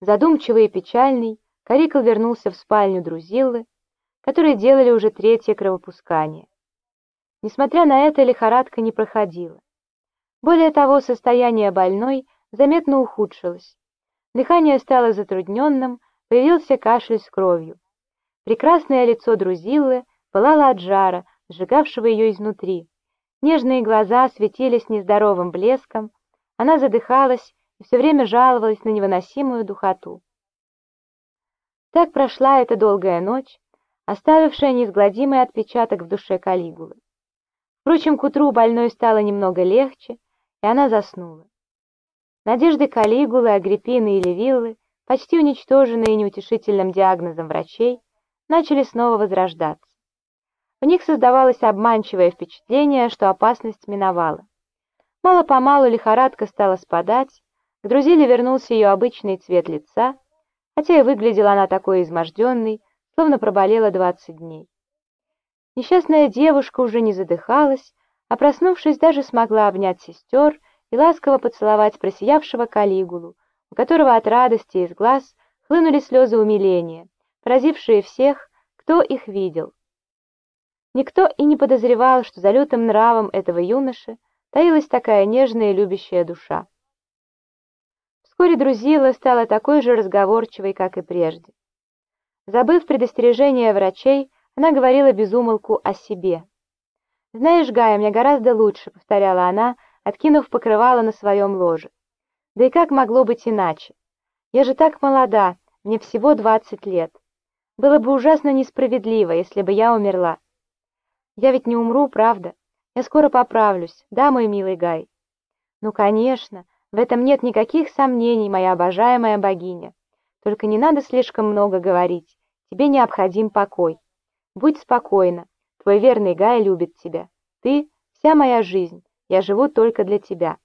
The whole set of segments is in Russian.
Задумчивый и печальный, Карикл вернулся в спальню Друзиллы, которые делали уже третье кровопускание. Несмотря на это, лихорадка не проходила. Более того, состояние больной заметно ухудшилось. Дыхание стало затрудненным, появился кашель с кровью. Прекрасное лицо Друзиллы пылало от жара, сжигавшего ее изнутри. Нежные глаза светились нездоровым блеском, она задыхалась и все время жаловалась на невыносимую духоту. Так прошла эта долгая ночь, оставившая неизгладимый отпечаток в душе Калигулы. Впрочем, к утру больной стало немного легче, и она заснула. Надежды Калигулы, Агриппины и Левиллы, почти уничтоженные неутешительным диагнозом врачей, начали снова возрождаться. В них создавалось обманчивое впечатление, что опасность миновала. Мало-помалу лихорадка стала спадать, к Друзиле вернулся ее обычный цвет лица, хотя и выглядела она такой изможденной, словно проболела двадцать дней. Несчастная девушка уже не задыхалась, а проснувшись, даже смогла обнять сестер и ласково поцеловать просиявшего Калигулу, у которого от радости из глаз хлынули слезы умиления, поразившие всех, кто их видел. Никто и не подозревал, что за лютым нравом этого юноши таилась такая нежная и любящая душа. Вскоре Друзила стала такой же разговорчивой, как и прежде. Забыв предостережение врачей, она говорила безумолку о себе. «Знаешь, Гая, мне гораздо лучше», — повторяла она, откинув покрывало на своем ложе. «Да и как могло быть иначе? Я же так молода, мне всего двадцать лет. Было бы ужасно несправедливо, если бы я умерла. Я ведь не умру, правда? Я скоро поправлюсь, да, мой милый Гай?» «Ну, конечно, в этом нет никаких сомнений, моя обожаемая богиня. Только не надо слишком много говорить. Тебе необходим покой. Будь спокойна. Твой верный Гай любит тебя. Ты — вся моя жизнь. Я живу только для тебя.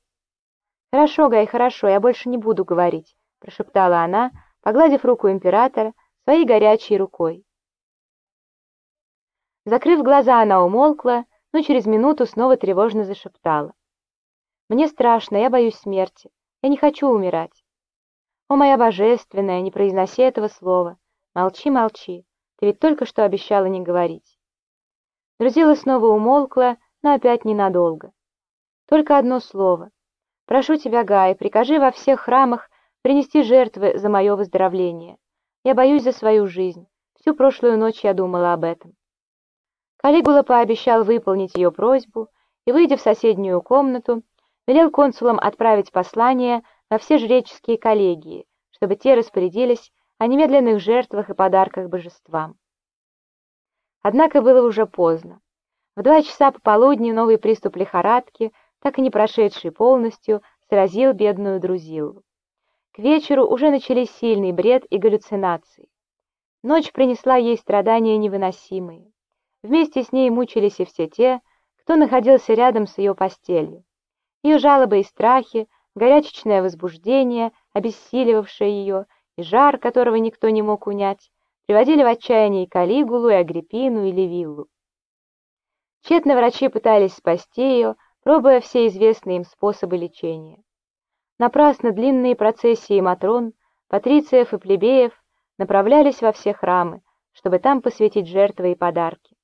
Хорошо, Гай, хорошо, я больше не буду говорить, прошептала она, погладив руку императора своей горячей рукой. Закрыв глаза, она умолкла, но через минуту снова тревожно зашептала. «Мне страшно, я боюсь смерти. Я не хочу умирать. «О, моя божественная, не произноси этого слова! Молчи, молчи, ты ведь только что обещала не говорить!» Друзила снова умолкла, но опять ненадолго. «Только одно слово. Прошу тебя, Гай, прикажи во всех храмах принести жертвы за мое выздоровление. Я боюсь за свою жизнь. Всю прошлую ночь я думала об этом». Калигула пообещал выполнить ее просьбу и, выйдя в соседнюю комнату, велел консулам отправить послание во все жреческие коллегии, чтобы те распорядились о немедленных жертвах и подарках божествам. Однако было уже поздно. В два часа пополудни новый приступ лихорадки, так и не прошедший полностью, сразил бедную Друзилу. К вечеру уже начались сильный бред и галлюцинации. Ночь принесла ей страдания невыносимые. Вместе с ней мучились и все те, кто находился рядом с ее постелью. Ее жалобы и страхи горячечное возбуждение, обессиливавшее ее, и жар, которого никто не мог унять, приводили в отчаяние и Калигулу, и Агриппину, и Левиллу. Тщетно врачи пытались спасти ее, пробуя все известные им способы лечения. Напрасно длинные процессии матрон, патрициев и плебеев направлялись во все храмы, чтобы там посвятить жертвы и подарки.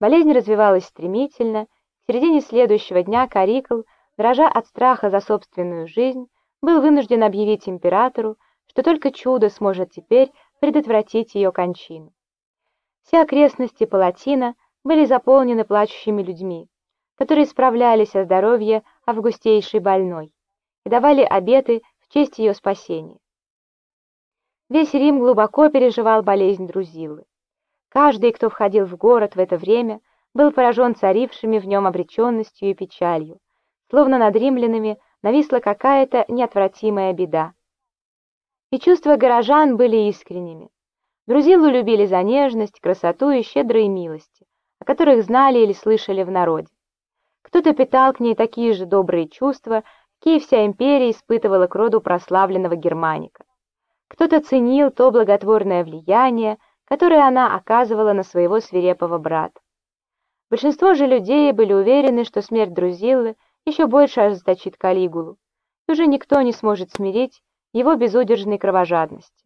Болезнь развивалась стремительно, в середине следующего дня Карикл дрожа от страха за собственную жизнь, был вынужден объявить императору, что только чудо сможет теперь предотвратить ее кончину. Все окрестности Палатина были заполнены плачущими людьми, которые справлялись о здоровье августейшей больной и давали обеты в честь ее спасения. Весь Рим глубоко переживал болезнь Друзилы. Каждый, кто входил в город в это время, был поражен царившими в нем обреченностью и печалью, словно над римлянами нависла какая-то неотвратимая беда. И чувства горожан были искренними. Друзилу любили за нежность, красоту и щедрые милости, о которых знали или слышали в народе. Кто-то питал к ней такие же добрые чувства, какие вся империя испытывала к роду прославленного германика. Кто-то ценил то благотворное влияние, которое она оказывала на своего свирепого брата. Большинство же людей были уверены, что смерть Друзиллы еще больше ожесточит Калигулу, и уже никто не сможет смирить его безудержной кровожадности.